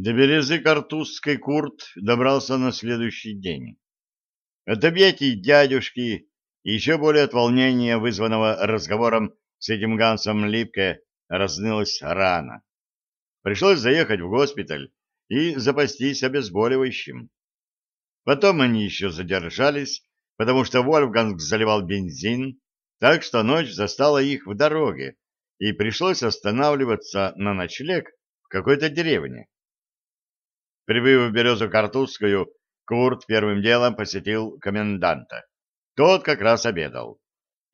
До березы Картузской Курт добрался на следующий день. От объятий дядюшки и еще более от волнения, вызванного разговором с этим Гансом Липке, разнылась рана. Пришлось заехать в госпиталь и запастись обезболивающим. Потом они еще задержались, потому что Вольфганг заливал бензин, так что ночь застала их в дороге, и пришлось останавливаться на ночлег в какой-то деревне. Прибыв в Березу Картузскую, Курт первым делом посетил коменданта. Тот как раз обедал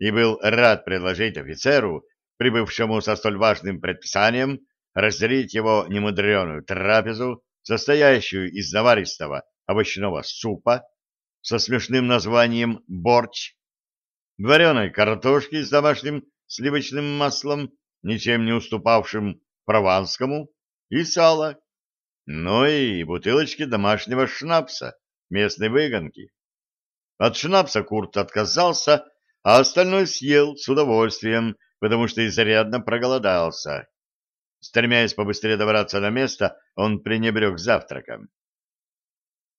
и был рад предложить офицеру, прибывшему со столь важным предписанием, разделить его немудреную трапезу, состоящую из наваристого овощного супа со смешным названием «борщ», вареной картошки с домашним сливочным маслом, ничем не уступавшим прованскому, и сала ну и бутылочки домашнего шнапса, местной выгонки. От шнапса Курт отказался, а остальное съел с удовольствием, потому что изрядно проголодался. Стремясь побыстрее добраться до места, он пренебрег завтраком.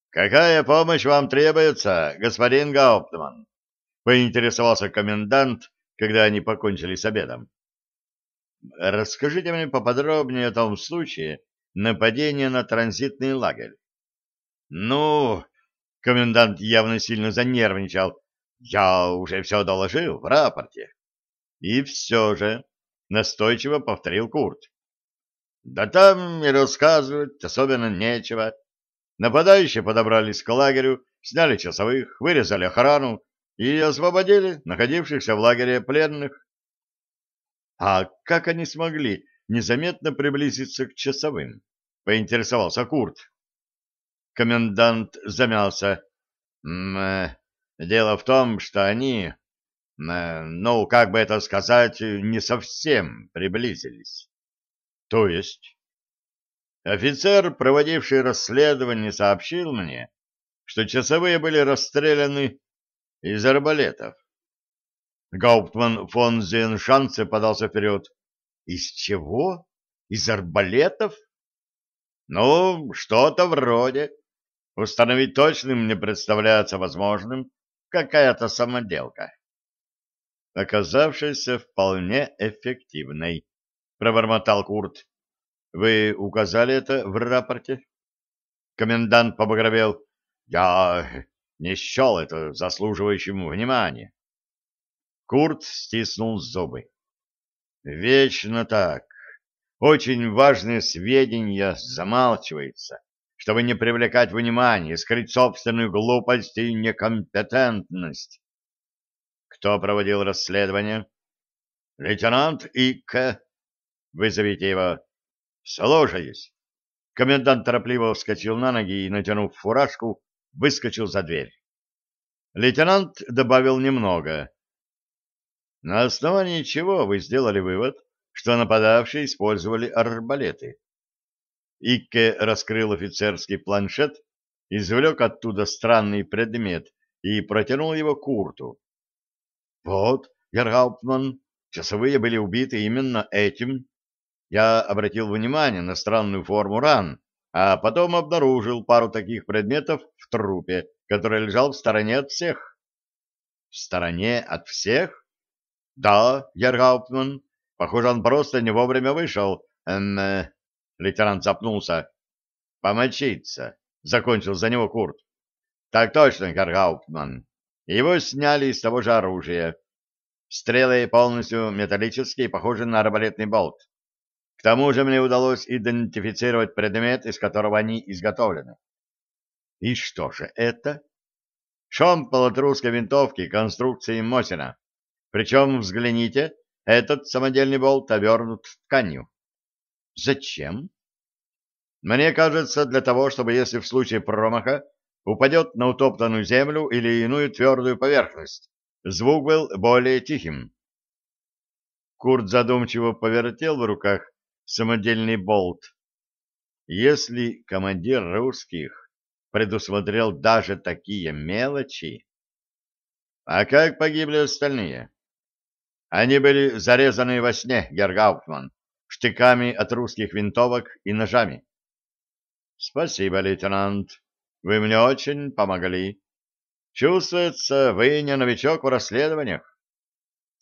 «Какая помощь вам требуется, господин Гауптман?» — поинтересовался комендант, когда они покончили с обедом. «Расскажите мне поподробнее о том случае, нападение на транзитный лагерь. Ну, комендант явно сильно занервничал. Я уже все доложил в рапорте. И все же, настойчиво повторил Курт. Да там и рассказывать особенно нечего. Нападающие подобрались к лагерю, сняли часовых, вырезали охрану и освободили находившихся в лагере пленных. А как они смогли незаметно приблизиться к часовым? — поинтересовался Курт. Комендант замялся. -э, дело в том, что они, э, ну, как бы это сказать, не совсем приблизились. То есть? Офицер, проводивший расследование, сообщил мне, что часовые были расстреляны из арбалетов. Гауптман фон Зеншанце подался вперед. Из чего? Из арбалетов? Ну, что-то вроде. Установить точным не представляется возможным. Какая-то самоделка. Оказавшаяся вполне эффективной, пробормотал Курт. Вы указали это в рапорте? Комендант побагровел. Я не счел это заслуживающим внимания. Курт стиснул зубы. Вечно так. Очень важные сведения замалчиваются, чтобы не привлекать внимание, скрыть собственную глупость и некомпетентность. Кто проводил расследование? Лейтенант И.К. Вызовите его. Слушаюсь. Комендант торопливо вскочил на ноги и, натянув фуражку, выскочил за дверь. Лейтенант добавил немного. На основании чего вы сделали вывод, что нападавшие использовали арбалеты? Икке раскрыл офицерский планшет, извлек оттуда странный предмет и протянул его Курту. «Вот, Гергауптман, часовые были убиты именно этим. Я обратил внимание на странную форму ран, а потом обнаружил пару таких предметов в трупе, который лежал в стороне от всех». «В стороне от всех?» Да, Гергауптман. Похоже, он просто не вовремя вышел. Эм, э, лейтенант запнулся. Помочиться. Закончил за него Курт. Так точно, Гергауптман. Его сняли из того же оружия. Стрелы полностью металлические, похожи на арбалетный болт. К тому же мне удалось идентифицировать предмет, из которого они изготовлены. И что же это? Шомпол от русской винтовки конструкции Мосина. Причем, взгляните, этот самодельный болт обернут тканью. Зачем? Мне кажется, для того, чтобы если в случае промаха упадет на утоптанную землю или иную твердую поверхность, звук был более тихим. Курт задумчиво повертел в руках самодельный болт. Если командир русских предусмотрел даже такие мелочи... А как погибли остальные? Они были зарезаны во сне, Гергауптман, штыками от русских винтовок и ножами. Спасибо, лейтенант. Вы мне очень помогли. Чувствуется, вы не новичок в расследованиях.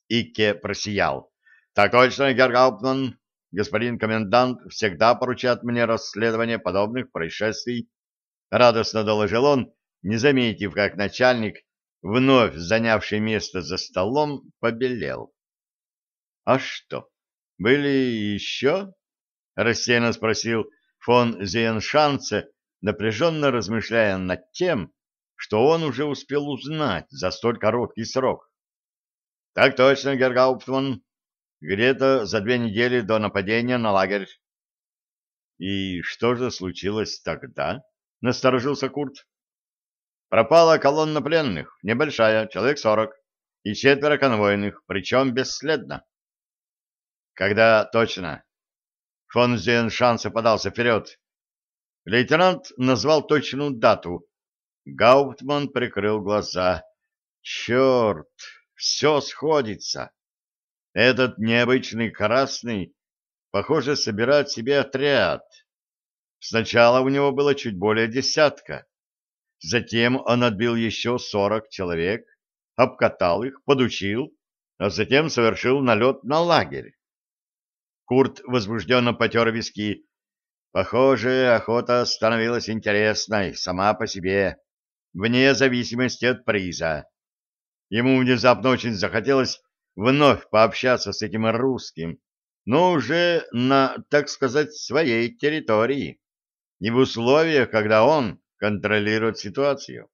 Икке просиял. Так точно, Гергауптман. Господин комендант всегда поручает мне расследование подобных происшествий. Радостно доложил он, не заметив, как начальник, вновь занявший место за столом, побелел. — А что, были еще? — рассеянно спросил фон Зиеншанце, напряженно размышляя над тем, что он уже успел узнать за столь короткий срок. — Так точно, Гергауптман. Где-то за две недели до нападения на лагерь. — И что же случилось тогда? — насторожился Курт. — Пропала колонна пленных, небольшая, человек сорок, и четверо конвойных, причем бесследно. — Когда точно? Фон Зеншансе подался вперед. Лейтенант назвал точную дату. Гауптман прикрыл глаза. Черт, все сходится. Этот необычный красный, похоже, собирает себе отряд. Сначала у него было чуть более десятка. Затем он отбил еще сорок человек, обкатал их, подучил, а затем совершил налет на лагерь. Курт возбужденно потер виски. Похоже, охота становилась интересной сама по себе, вне зависимости от приза. Ему внезапно очень захотелось вновь пообщаться с этим русским, но уже на, так сказать, своей территории и в условиях, когда он контролирует ситуацию.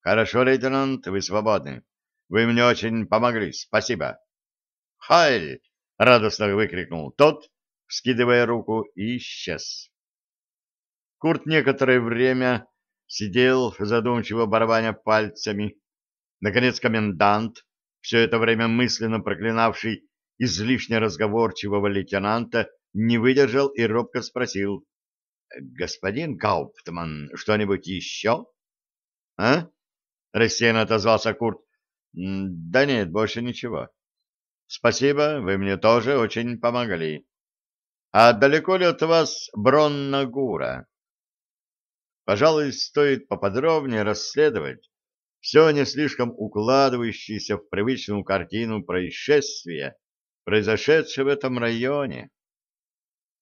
Хорошо, лейтенант, вы свободны. Вы мне очень помогли. Спасибо. Хайль! — радостно выкрикнул тот, скидывая руку, и исчез. Курт некоторое время сидел, задумчиво барабаня пальцами. Наконец комендант, все это время мысленно проклинавший излишне разговорчивого лейтенанта, не выдержал и робко спросил. — Господин Гауптман, что-нибудь еще? — А? — рассеянно отозвался Курт. — Да нет, больше ничего. Спасибо, вы мне тоже очень помогли. А далеко ли от вас Броннагура? Пожалуй, стоит поподробнее расследовать все не слишком укладывающееся в привычную картину происшествия, произошедшее в этом районе.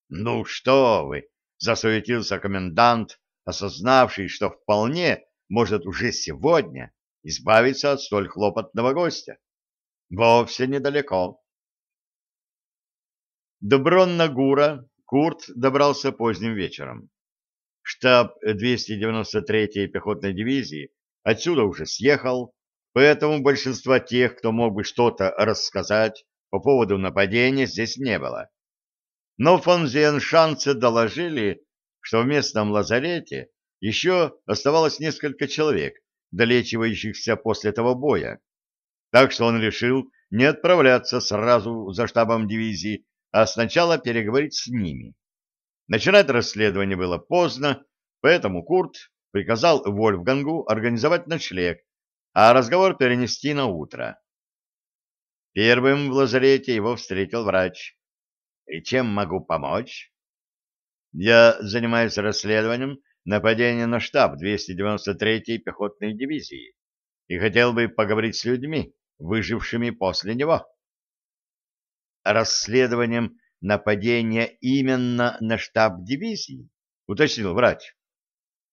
«Ну что вы!» — засуетился комендант, осознавший, что вполне может уже сегодня избавиться от столь хлопотного гостя. Вовсе недалеко. До Броннагура Курт добрался поздним вечером. Штаб 293-й пехотной дивизии отсюда уже съехал, поэтому большинства тех, кто мог бы что-то рассказать по поводу нападения, здесь не было. Но фон Зиеншанце доложили, что в местном лазарете еще оставалось несколько человек, долечивающихся после того боя так что он решил не отправляться сразу за штабом дивизии, а сначала переговорить с ними. Начинать расследование было поздно, поэтому Курт приказал Вольфгангу организовать ночлег, а разговор перенести на утро. Первым в лазарете его встретил врач. «И чем могу помочь?» «Я занимаюсь расследованием нападения на штаб 293-й пехотной дивизии и хотел бы поговорить с людьми, выжившими после него. Расследованием нападения именно на штаб дивизии, уточнил врач.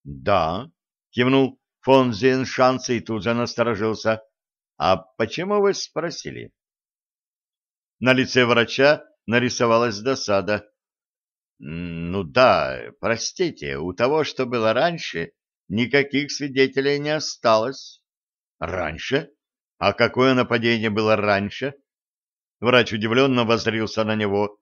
Да, кивнул фон Зеншанц и тут же насторожился. А почему вы спросили? На лице врача нарисовалась досада. Ну да, простите, у того, что было раньше, никаких свидетелей не осталось. Раньше? А какое нападение было раньше? Врач удивленно воззрился на него.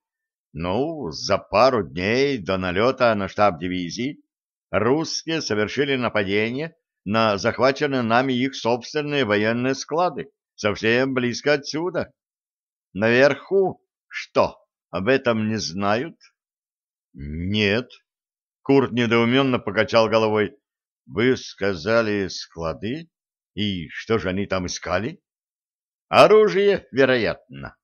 Ну, за пару дней до налета на штаб дивизии русские совершили нападение на захваченные нами их собственные военные склады, совсем близко отсюда. Наверху что, об этом не знают? Нет. Курт недоуменно покачал головой. Вы сказали склады? И что же они там искали? Оружие, вероятно.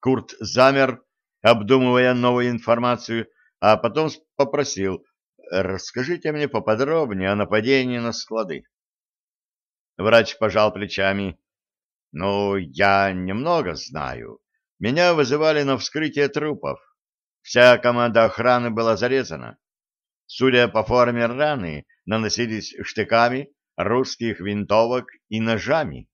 Курт замер, обдумывая новую информацию, а потом попросил. расскажите мне поподробнее о нападении на склады. Врач пожал плечами. Ну, я немного знаю. Меня вызывали на вскрытие трупов. Вся команда охраны была зарезана. Судя по форме раны, наносились штыками, русских винтовок и ножами.